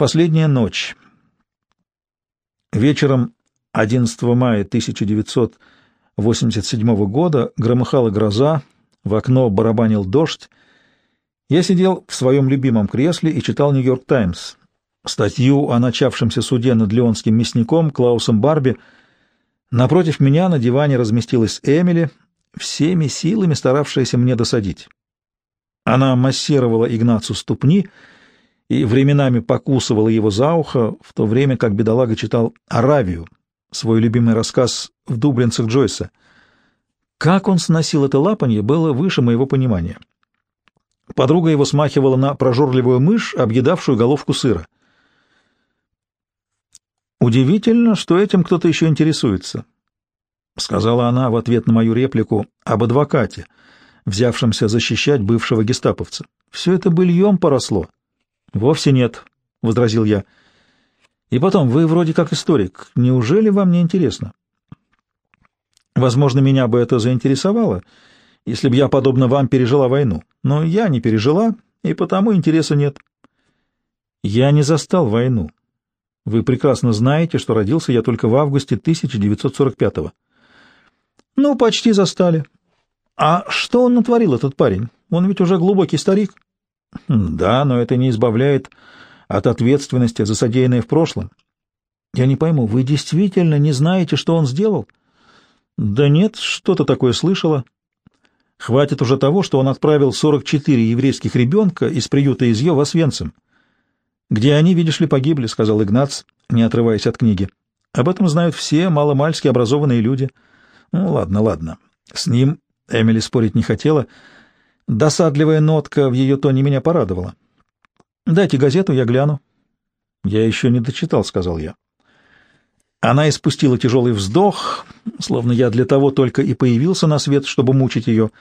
Последняя ночь. Вечером 11 мая 1987 года громыхала гроза, в окно барабанил дождь. Я сидел в своем любимом кресле и читал «Нью-Йорк Таймс». Статью о начавшемся суде над леонским мясником Клаусом Барби. Напротив меня на диване разместилась Эмили, всеми силами старавшаяся мне досадить. Она массировала Игнацу ступни и временами покусывала его за ухо, в то время как бедолага читал «Аравию», свой любимый рассказ в дублинцах Джойса. Как он сносил это лапанье, было выше моего понимания. Подруга его смахивала на прожорливую мышь, объедавшую головку сыра. «Удивительно, что этим кто-то еще интересуется», — сказала она в ответ на мою реплику об адвокате, взявшемся защищать бывшего гестаповца. «Все это быльем поросло». «Вовсе нет», — возразил я. «И потом, вы вроде как историк. Неужели вам не интересно?» «Возможно, меня бы это заинтересовало, если бы я, подобно вам, пережила войну. Но я не пережила, и потому интереса нет». «Я не застал войну», вы прекрасно знаете, что родился я только в августе 1945-го. Ну, почти застали. А что он натворил, этот парень? Он ведь уже глубокий старик. Хм, да, но это не избавляет от ответственности за содеянное в прошлом. Я не пойму, вы действительно не знаете, что он сделал? Да нет, что-то такое слышала. Хватит уже того, что он отправил 44 еврейских ребенка из приюта Изьё в Освенцим. «Где они, видишь ли, погибли», — сказал Игнац, не отрываясь от книги. «Об этом знают все маломальски образованные люди». «Ну, ладно, ладно». С ним Эмили спорить не хотела. Досадливая нотка в ее тоне меня порадовала. «Дайте газету, я гляну». «Я еще не дочитал», — сказал я. Она испустила тяжелый вздох, словно я для того только и появился на свет, чтобы мучить ее.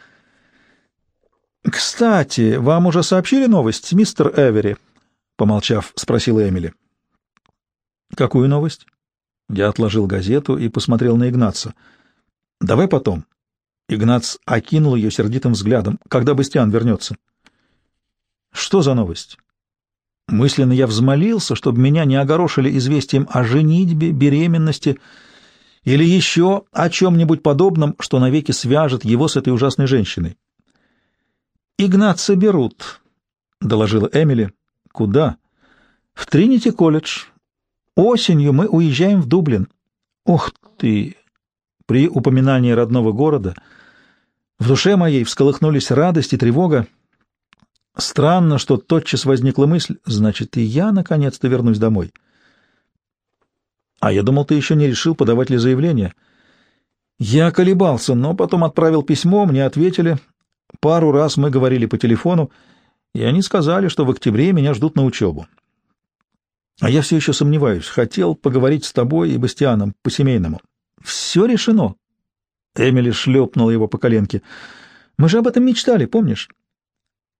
«Кстати, вам уже сообщили новость, мистер Эвери?» Помолчав, спросила Эмили. «Какую новость?» Я отложил газету и посмотрел на Игнаца. «Давай потом». Игнац окинул ее сердитым взглядом. «Когда Бастиан вернется?» «Что за новость?» Мысленно я взмолился, чтобы меня не огорошили известием о женитьбе, беременности или еще о чем-нибудь подобном, что навеки свяжет его с этой ужасной женщиной. «Игнаца берут», — доложила Эмили. Куда? В Тринити-колледж. Осенью мы уезжаем в Дублин. Ух ты! При упоминании родного города в душе моей всколыхнулись радость и тревога. Странно, что тотчас возникла мысль, значит, и я наконец-то вернусь домой. А я думал, ты еще не решил, подавать ли заявление. Я колебался, но потом отправил письмо, мне ответили. Пару раз мы говорили по телефону, и они сказали, что в октябре меня ждут на учебу. А я все еще сомневаюсь. Хотел поговорить с тобой и Бастианом по-семейному. Все решено. Эмили шлепнула его по коленке. Мы же об этом мечтали, помнишь?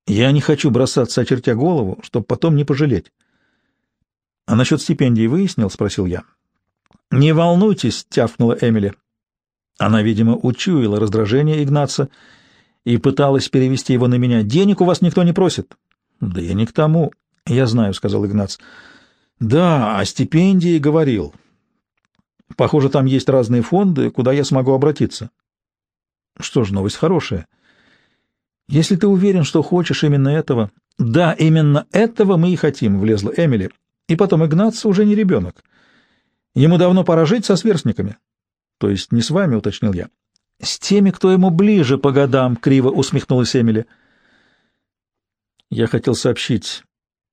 Я не хочу бросаться, очертя голову, чтобы потом не пожалеть. А насчет стипендии выяснил? — спросил я. Не волнуйтесь, — тявкнула Эмили. Она, видимо, учуяла раздражение Игнаца и пыталась перевести его на меня. «Денег у вас никто не просит». «Да я не к тому». «Я знаю», — сказал Игнац. «Да, о стипендии говорил. Похоже, там есть разные фонды, куда я смогу обратиться». «Что ж, новость хорошая. Если ты уверен, что хочешь именно этого...» «Да, именно этого мы и хотим», — влезла Эмили. «И потом Игнац уже не ребенок. Ему давно пора жить со сверстниками». «То есть не с вами», — уточнил я. «С теми, кто ему ближе по годам», — криво усмехнулась Эмили. «Я хотел сообщить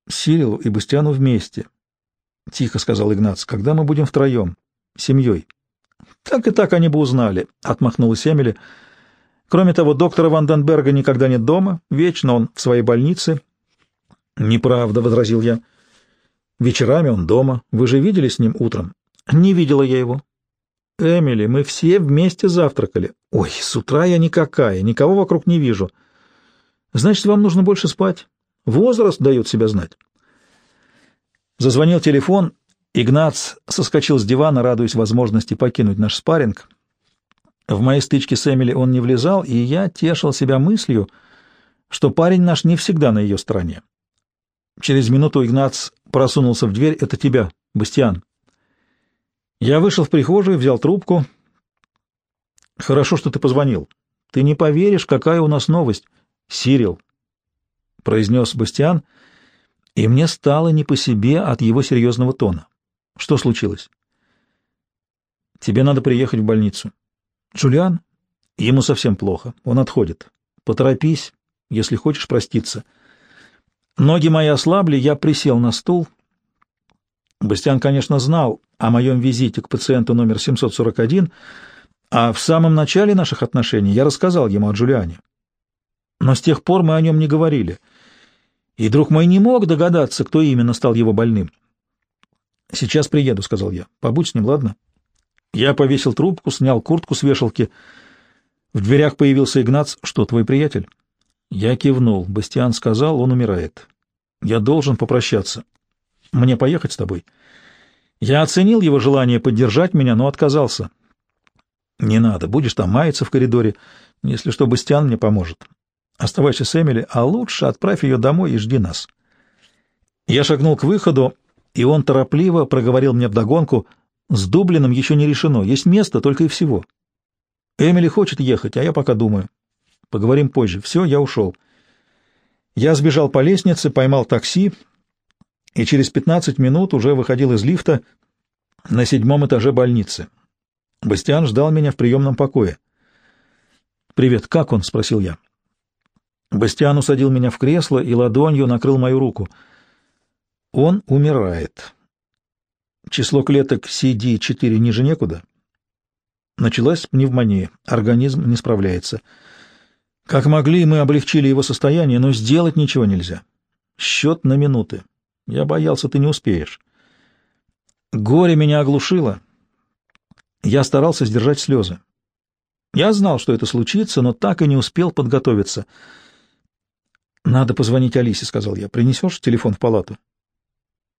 Сирилу и Бастиану вместе», — тихо сказал Игнац, — «когда мы будем втроем, семьей». «Так и так они бы узнали», — отмахнулась Эмили. «Кроме того, доктора Ванденберга никогда нет дома, вечно он в своей больнице». «Неправда», — возразил я. «Вечерами он дома. Вы же видели с ним утром?» «Не видела я его. Эмили, мы все вместе завтракали. Ой, с утра я никакая, никого вокруг не вижу. Значит, вам нужно больше спать. Возраст дает себя знать. Зазвонил телефон. Игнац соскочил с дивана, радуясь возможности покинуть наш спарринг. В моей стычке с Эмили он не влезал, и я тешил себя мыслью, что парень наш не всегда на ее стороне. Через минуту Игнац просунулся в дверь. «Это тебя, Бастиан». Я вышел в прихожую, взял трубку. «Хорошо, что ты позвонил. Ты не поверишь, какая у нас новость. Сирил», — произнес Бастиан, и мне стало не по себе от его серьезного тона. «Что случилось?» «Тебе надо приехать в больницу». «Джулиан?» «Ему совсем плохо. Он отходит. Поторопись, если хочешь проститься». Ноги мои ослабли, я присел на стул. Бастиан, конечно, знал о моем визите к пациенту номер 741, а в самом начале наших отношений я рассказал ему о Джулиане. Но с тех пор мы о нем не говорили, и друг мой не мог догадаться, кто именно стал его больным. «Сейчас приеду», — сказал я. «Побудь с ним, ладно?» Я повесил трубку, снял куртку с вешалки. В дверях появился Игнац. «Что, твой приятель?» Я кивнул. Бастиан сказал, он умирает. Я должен попрощаться. Мне поехать с тобой? Я оценил его желание поддержать меня, но отказался. Не надо, будешь там маяться в коридоре. Если что, Бастиан мне поможет. Оставайся с Эмили, а лучше отправь ее домой и жди нас. Я шагнул к выходу, и он торопливо проговорил мне вдогонку. С Дублином еще не решено. Есть место только и всего. Эмили хочет ехать, а я пока думаю. Поговорим позже. Все, я ушел. Я сбежал по лестнице, поймал такси и через пятнадцать минут уже выходил из лифта на седьмом этаже больницы. Бастиан ждал меня в приемном покое. «Привет, как он?» — спросил я. Бастиан усадил меня в кресло и ладонью накрыл мою руку. «Он умирает. Число клеток CD4 ниже некуда. Началась пневмония. Организм не справляется». Как могли, мы облегчили его состояние, но сделать ничего нельзя. Счет на минуты. Я боялся, ты не успеешь. Горе меня оглушило. Я старался сдержать слезы. Я знал, что это случится, но так и не успел подготовиться. «Надо позвонить Алисе», — сказал я. «Принесешь телефон в палату?»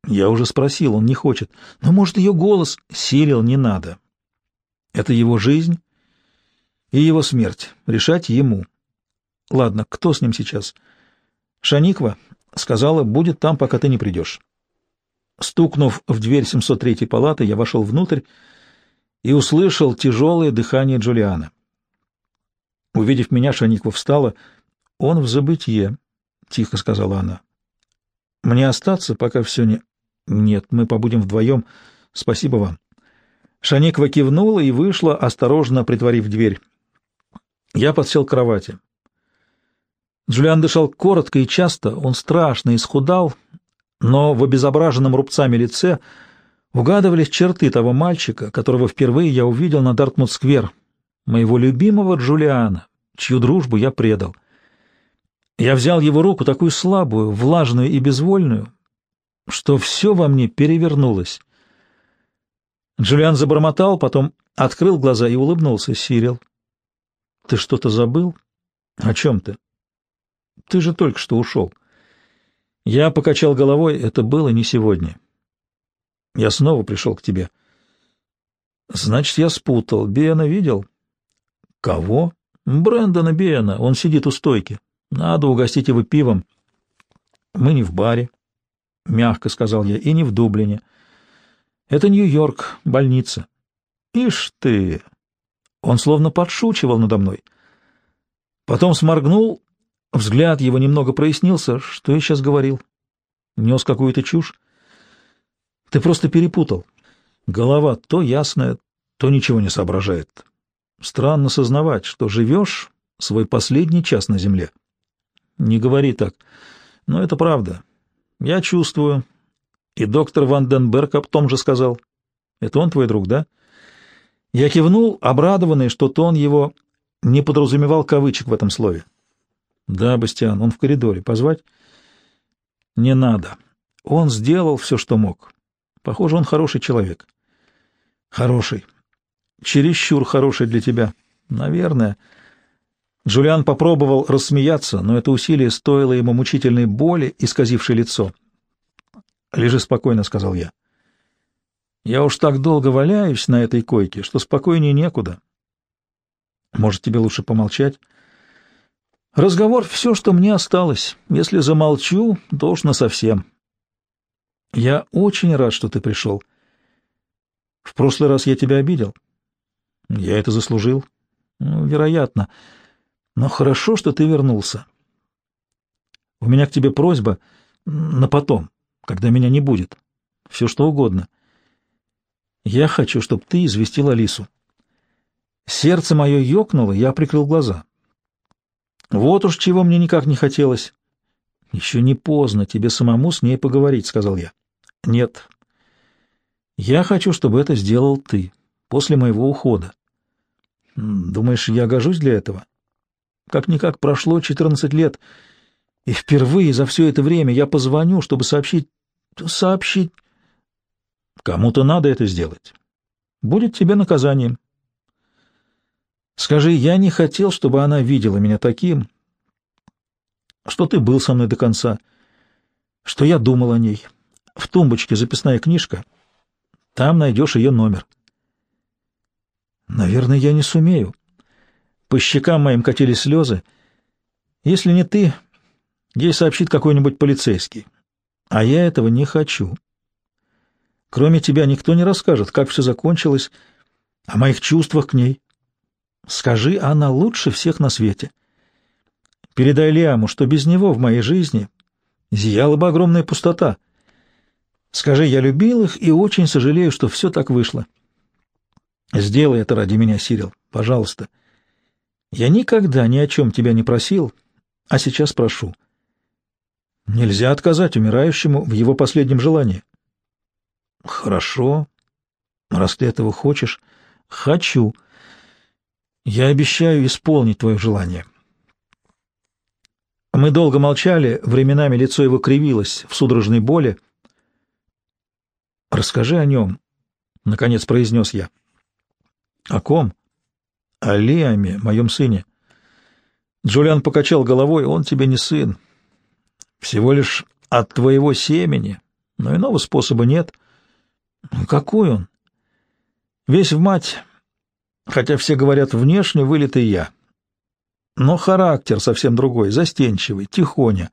Я уже спросил, он не хочет. Но, может, ее голос... Сирил не надо. Это его жизнь и его смерть. Решать ему. Ладно, кто с ним сейчас? Шаниква сказала, будет там, пока ты не придешь. Стукнув в дверь 703-й палаты, я вошел внутрь и услышал тяжелое дыхание Джулиана. Увидев меня, Шаниква встала. «Он в забытье», — тихо сказала она. «Мне остаться, пока все не...» «Нет, мы побудем вдвоем. Спасибо вам». Шаниква кивнула и вышла, осторожно притворив дверь. Я подсел к кровати. Джулиан дышал коротко и часто, он страшно исхудал, но в обезображенном рубцами лице угадывались черты того мальчика, которого впервые я увидел на Дартмут-сквер, моего любимого Джулиана, чью дружбу я предал. Я взял его руку, такую слабую, влажную и безвольную, что все во мне перевернулось. Джулиан забормотал, потом открыл глаза и улыбнулся. «Сирил, ты что-то забыл? О чем ты?» Ты же только что ушел. Я покачал головой, это было не сегодня. Я снова пришел к тебе. Значит, я спутал. Бена видел? Кого? Брэндона Бена. Он сидит у стойки. Надо угостить его пивом. Мы не в баре, — мягко сказал я, — и не в Дублине. Это Нью-Йорк, больница. Ишь ты! Он словно подшучивал надо мной. Потом сморгнул Взгляд его немного прояснился. Что я сейчас говорил? Нес какую-то чушь? Ты просто перепутал. Голова то ясная, то ничего не соображает. Странно сознавать, что живешь свой последний час на земле. Не говори так. Но это правда. Я чувствую. И доктор Ван Денберг об том же сказал. Это он твой друг, да? Я кивнул, обрадованный, что тон его не подразумевал кавычек в этом слове. Да, Бастиан, он в коридоре. Позвать? Не надо. Он сделал все, что мог. Похоже, он хороший человек. Хороший. Чересчур хороший для тебя. Наверное. Джулиан попробовал рассмеяться, но это усилие стоило ему мучительной боли, исказившей лицо. «Лежи спокойно», — сказал я. «Я уж так долго валяюсь на этой койке, что спокойнее некуда. Может, тебе лучше помолчать?» Разговор — все, что мне осталось. Если замолчу, то уж насовсем. Я очень рад, что ты пришел. В прошлый раз я тебя обидел. Я это заслужил. Ну, вероятно. Но хорошо, что ты вернулся. У меня к тебе просьба на потом, когда меня не будет. Все что угодно. Я хочу, чтобы ты известил Алису. Сердце мое ёкнуло, я прикрыл глаза. Вот уж чего мне никак не хотелось. Еще не поздно тебе самому с ней поговорить, — сказал я. Нет. Я хочу, чтобы это сделал ты, после моего ухода. Думаешь, я гожусь для этого? Как-никак прошло четырнадцать лет, и впервые за все это время я позвоню, чтобы сообщить... сообщить... Кому-то надо это сделать. Будет тебе наказанием. Скажи, я не хотел, чтобы она видела меня таким, что ты был со мной до конца, что я думал о ней. В тумбочке записная книжка. Там найдешь ее номер. Наверное, я не сумею. По щекам моим катились слезы. Если не ты, ей сообщит какой-нибудь полицейский. А я этого не хочу. Кроме тебя никто не расскажет, как все закончилось, о моих чувствах к ней. Скажи, она лучше всех на свете. Передай Лиаму, что без него в моей жизни зияла бы огромная пустота. Скажи, я любил их и очень сожалею, что все так вышло. Сделай это ради меня, Сирил, пожалуйста. Я никогда ни о чем тебя не просил, а сейчас прошу. Нельзя отказать умирающему в его последнем желании. Хорошо, раз ты этого хочешь. Хочу. Я обещаю исполнить твое желание. Мы долго молчали, временами лицо его кривилось в судорожной боли. «Расскажи о нем», — наконец произнес я. «О ком?» «О Лиаме, моем сыне». Джулиан покачал головой, «Он тебе не сын. Всего лишь от твоего семени, но иного способа нет». «Какой он?» «Весь в мать, хотя все говорят внешне вылитый я. Но характер совсем другой, застенчивый, тихоня.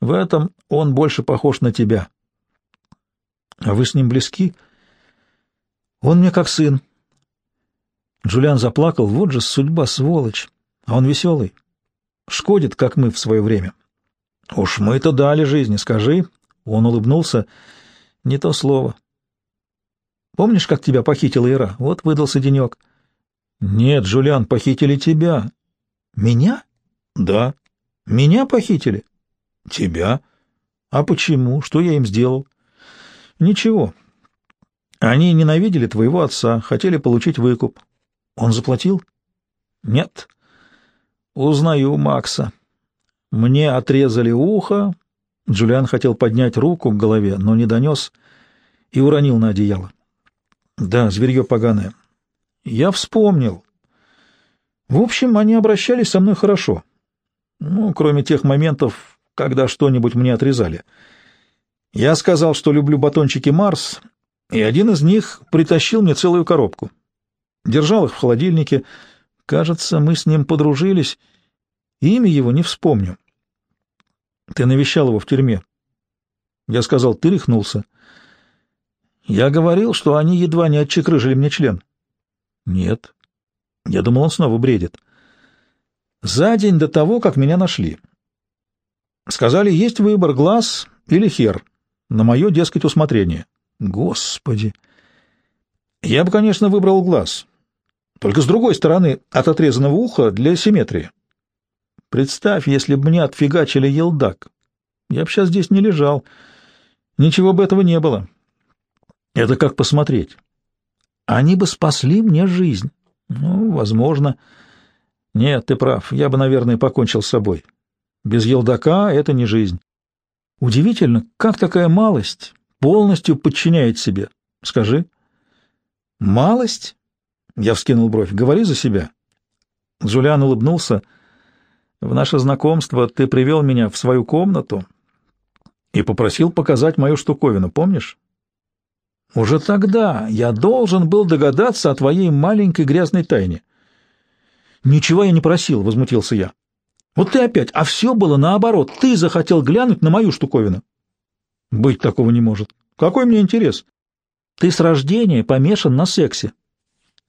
В этом он больше похож на тебя. А вы с ним близки? Он мне как сын. Джулиан заплакал. Вот же судьба, сволочь. А он веселый. Шкодит, как мы в свое время. Уж мы-то дали жизни, скажи. Он улыбнулся. Не то слово. Помнишь, как тебя похитила Ира? Вот выдался денек. — нет, Жулиан, похитили тебя. Меня? Да. Меня похитили? Тебя. А почему? Что я им сделал? Ничего. Они ненавидели твоего отца, хотели получить выкуп. Он заплатил? Нет. Узнаю Макса. Мне отрезали ухо. Джулиан хотел поднять руку к голове, но не донес и уронил на одеяло. Да, зверье поганое. Я вспомнил. В общем, они обращались со мной хорошо. Ну, кроме тех моментов, когда что-нибудь мне отрезали. Я сказал, что люблю батончики Марс, и один из них притащил мне целую коробку. Держал их в холодильнике. Кажется, мы с ним подружились. Имя его не вспомню. Ты навещал его в тюрьме. Я сказал, ты рехнулся. Я говорил, что они едва не отчекрыжили мне член. Нет. Я думал, он снова бредит. За день до того, как меня нашли. Сказали, есть выбор, глаз или хер. На мое, дескать, усмотрение. Господи! Я бы, конечно, выбрал глаз. Только с другой стороны, от отрезанного уха для симметрии. Представь, если бы мне отфигачили елдак. Я бы сейчас здесь не лежал. Ничего бы этого не было. Это как посмотреть. Они бы спасли мне жизнь. Ну, возможно. Нет, ты прав. Я бы, наверное, покончил с собой. Без елдака это не жизнь. Удивительно, как такая малость полностью подчиняет себе. Скажи. Малость? Я вскинул бровь. Говори за себя. Джулиан улыбнулся. В наше знакомство ты привел меня в свою комнату и попросил показать мою штуковину, помнишь? Уже тогда я должен был догадаться о твоей маленькой грязной тайне. Ничего я не просил, возмутился я. Вот ты опять, а все было наоборот. Ты захотел глянуть на мою штуковину. Быть такого не может. Какой мне интерес? Ты с рождения помешан на сексе.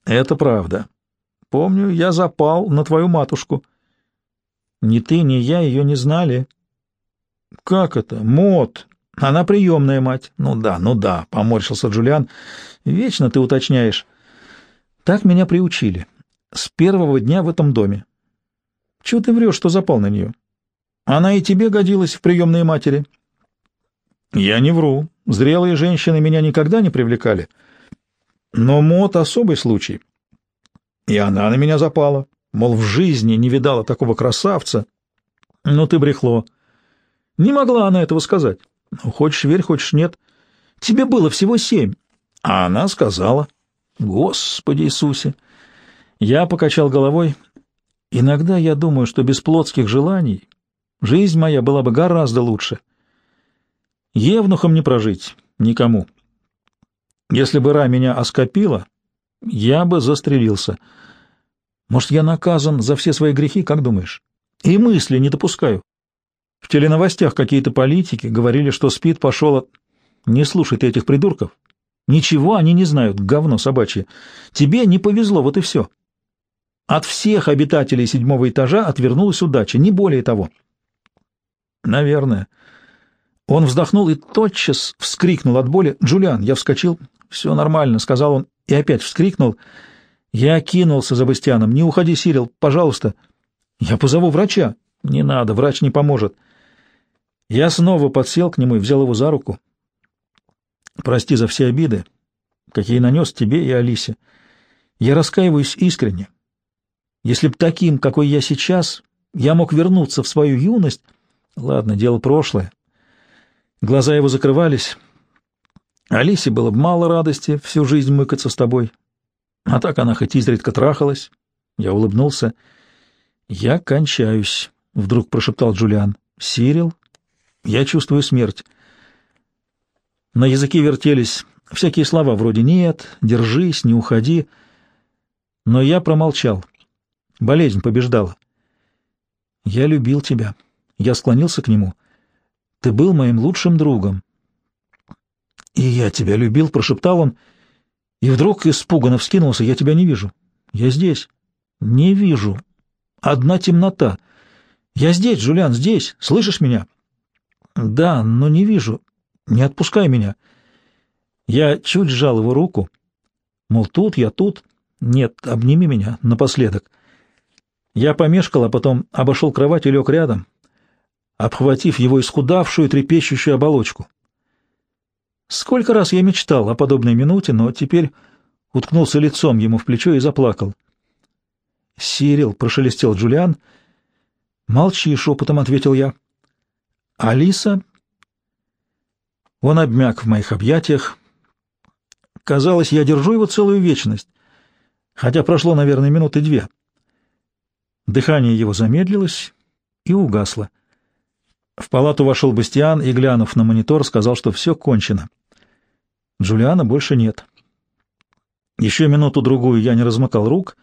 Это правда. Помню, я запал на твою матушку. Ни ты, ни я ее не знали. Как это? Мот. Она приемная мать. Ну да, ну да, поморщился Джулиан. Вечно ты уточняешь. Так меня приучили. С первого дня в этом доме. Чего ты врешь, что запал на нее? Она и тебе годилась в приемные матери. Я не вру. Зрелые женщины меня никогда не привлекали. Но Мот — особый случай. И она на меня запала. Мол, в жизни не видала такого красавца. Ну ты брехло. Не могла она этого сказать. Ну, хочешь верь, хочешь нет. Тебе было всего семь. А она сказала. Господи Иисусе! Я покачал головой. Иногда я думаю, что без плотских желаний жизнь моя была бы гораздо лучше. Евнухом не прожить никому. Если бы Ра меня оскопила, я бы застрелился. Может, я наказан за все свои грехи, как думаешь? И мысли не допускаю. В теленовостях какие-то политики говорили, что спит пошел от... Не слушай ты этих придурков. Ничего они не знают, говно собачье. Тебе не повезло, вот и все. От всех обитателей седьмого этажа отвернулась удача, не более того. Наверное. Он вздохнул и тотчас вскрикнул от боли. «Джулиан!» Я вскочил. «Все нормально», — сказал он, и опять вскрикнул. Я кинулся за Бастианом. «Не уходи, Сирил, пожалуйста». «Я позову врача». «Не надо, врач не поможет». Я снова подсел к нему и взял его за руку. «Прости за все обиды, какие нанес тебе и Алисе. Я раскаиваюсь искренне. Если б таким, какой я сейчас, я мог вернуться в свою юность... Ладно, дело прошлое. Глаза его закрывались. Алисе было бы мало радости всю жизнь мыкаться с тобой. А так она хоть изредка трахалась. Я улыбнулся. «Я кончаюсь», — вдруг прошептал Джулиан. «Сирил, я чувствую смерть». На языке вертелись всякие слова вроде «нет», «держись», «не уходи». Но я промолчал. Болезнь побеждала. «Я любил тебя». Я склонился к нему — ты был моим лучшим другом. — И я тебя любил, — прошептал он, и вдруг испуганно вскинулся. — Я тебя не вижу. Я здесь. — Не вижу. Одна темнота. Я здесь, Джулиан, здесь. Слышишь меня? — Да, но не вижу. Не отпускай меня. Я чуть сжал его руку. Мол, тут, я тут. Нет, обними меня напоследок. Я помешкал, а потом обошел кровать и лег рядом обхватив его исхудавшую, трепещущую оболочку. Сколько раз я мечтал о подобной минуте, но теперь уткнулся лицом ему в плечо и заплакал. «Сирил», — прошелестел Джулиан. «Молчи», — шепотом ответил я. «Алиса?» Он обмяк в моих объятиях. Казалось, я держу его целую вечность, хотя прошло, наверное, минуты две. Дыхание его замедлилось и угасло. В палату вошел Бастиан и, глянув на монитор, сказал, что все кончено. Джулиана больше нет. Еще минуту-другую я не размыкал рук,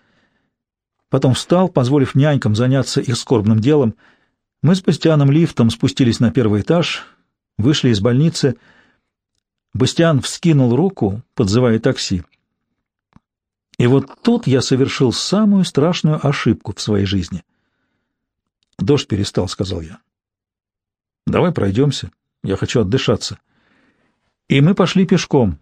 потом встал, позволив нянькам заняться их скорбным делом. Мы с Бастианом лифтом спустились на первый этаж, вышли из больницы. Бастиан вскинул руку, подзывая такси. И вот тут я совершил самую страшную ошибку в своей жизни. «Дождь перестал», — сказал я. Давай пройдемся. Я хочу отдышаться. И мы пошли пешком.